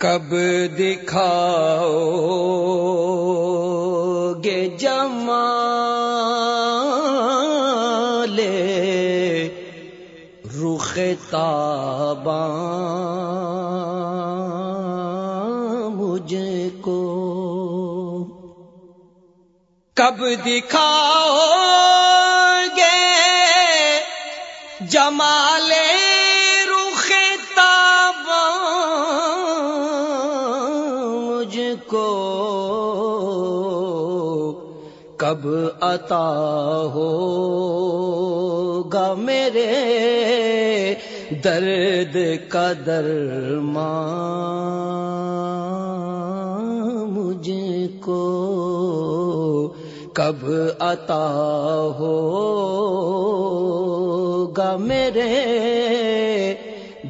کب دکھاؤ گے جما لے رخ تاباں مجھ کو؟ کب دکھاؤ گے جمالے کب عطا ہو گا میرے درد کا درماں مجھ کو کب عطا ہو گا میرے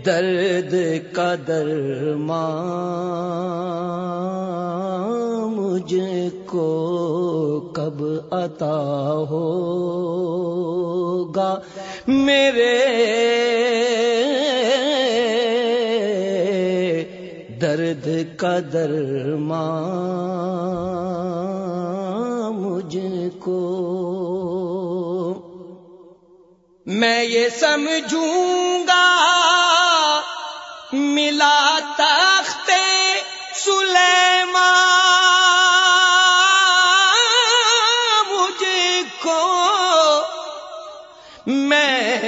درد کا درماں مجھ کو کب عطا ہوگا؟ میرے درد کا درماں مجھ کو۔ میں یہ سمجھوں گا، ملا تخت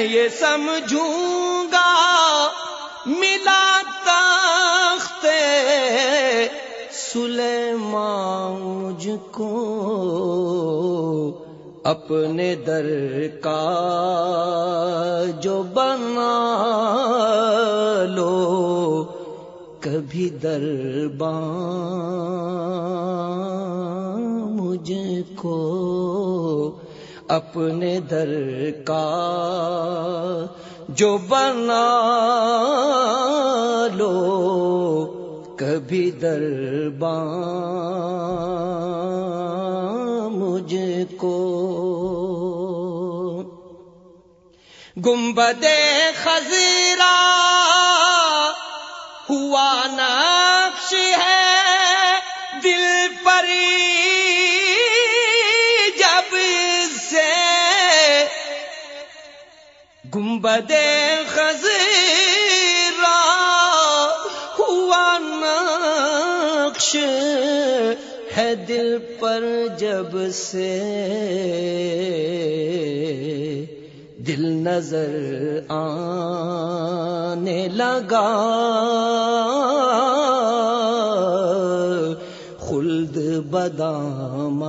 یہ سمجھوں گا ملا تخت سلیمان مجھ کو اپنے در کا جو بنا لو، کبھی درباں مجھ کو اپنے در کا جو بنا لو کبھی درباں مجھ کو۔ گنبد خزیرہ گنبد خزیرہ ہوا نقش ہے دل پر جب سے دل نظر آنے لگا خلد بدام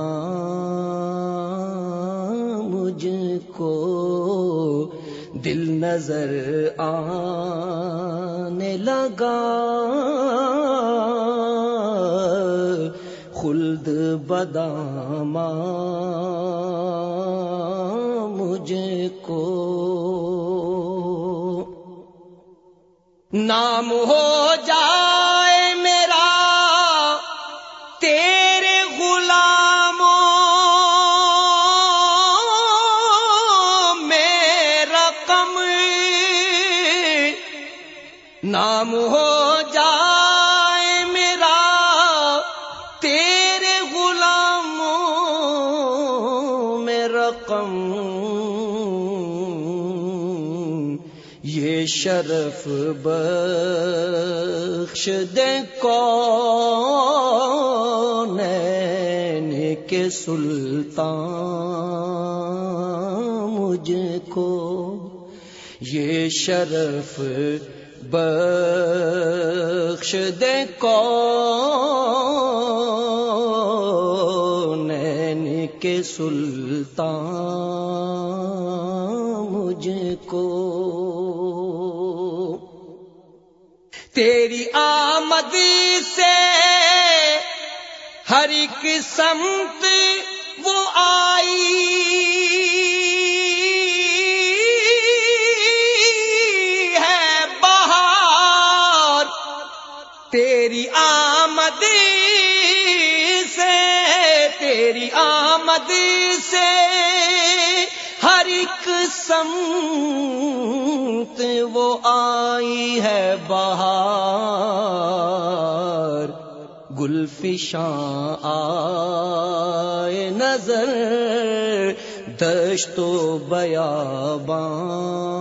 مجھ کو دل نظر آنے لگا۔ خلد بدام مجھ کو۔ نام ہو جائے نام ہو جائے میرا، تیرے غلاموں میرا کم یہ شرف بخش دے کون کے سلطان مجھ کو۔ یہ شرف بخش دے کون کے سلطان مجھ کو۔ تیری آمد سے ہر ایک سمت وہ آئی۔ تیری آمد سے، تیری آمد سے ہر ایک سمت وہ آئی ہے بہار۔ گلفشاں آئے نظر، دشت و بیاباں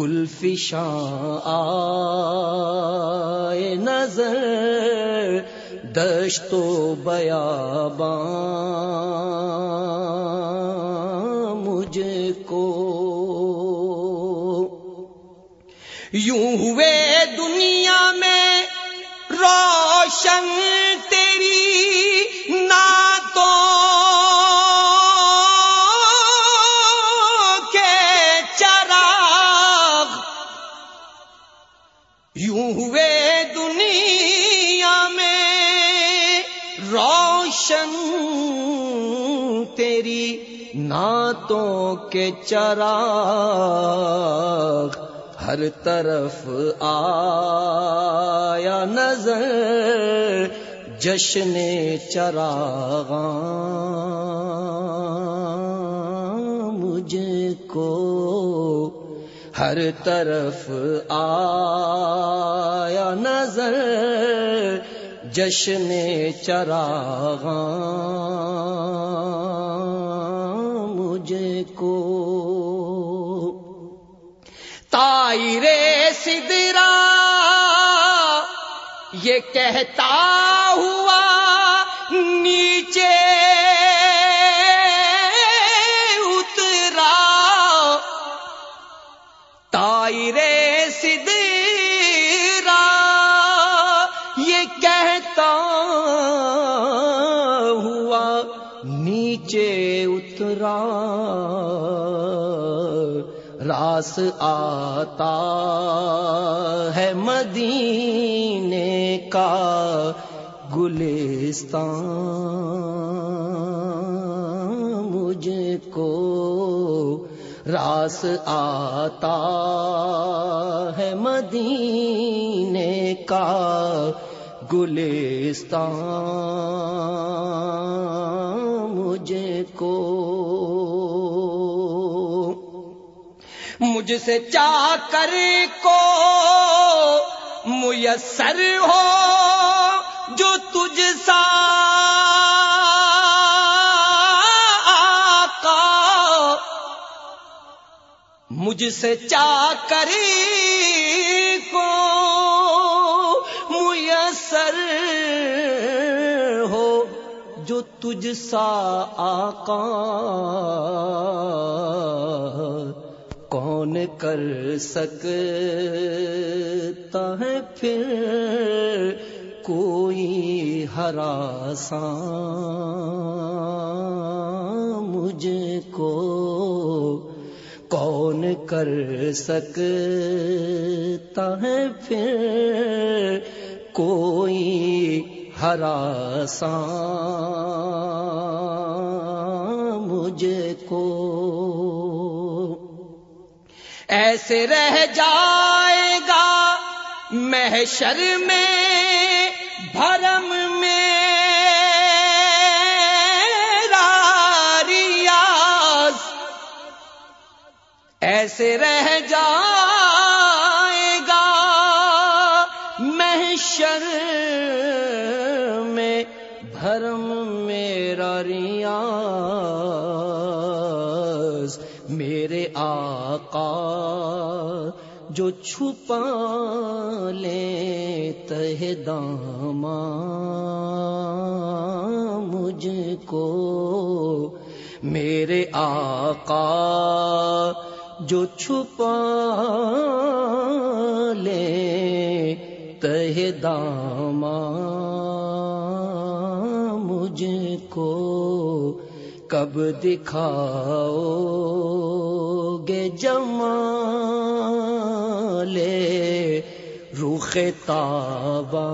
گلفشاں آئے نظر دشت و بیاباں مجھ کو۔ یوں روشن تیری نعتوں کے چراغ ہر طرف آیا نظر جشن چراغ مجھ کو ہر طرف آیا نظر جشن چراغ مجھ کو تائرے سدرا یہ کہتا ہوا نیچے اترا راس آتا ہے مدینے کا گلستان، مجھ کو راس آتا ہے مدینے کا گلستان، مجھ کو مجھ سے چا کر کو میسر ہو جو تجھ سا آقا مجھ سے چا کر کو میسر ہو جو تجھ سا آقا کون کر سکتا ہے پھر؟ کوئی ہراساں مجھ کو کون کر سکتا ہے پھر؟ کوئی ہراساں مجھ کو ایسے رہ جائے گا محشر میں بھرم میں ریاض ایسے رہ جائے آقا جو چھپا لے تہ دام مجھ کو میرے آقا، جو چھپا لے تہ دام مجھ کو کب دکھاؤ؟ گے جمالے روخ تابا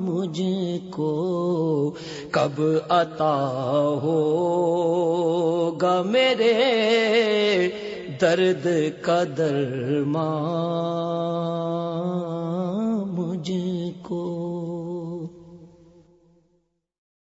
مجھ کو کب عطا ہوگا میرے درد کا درمان؟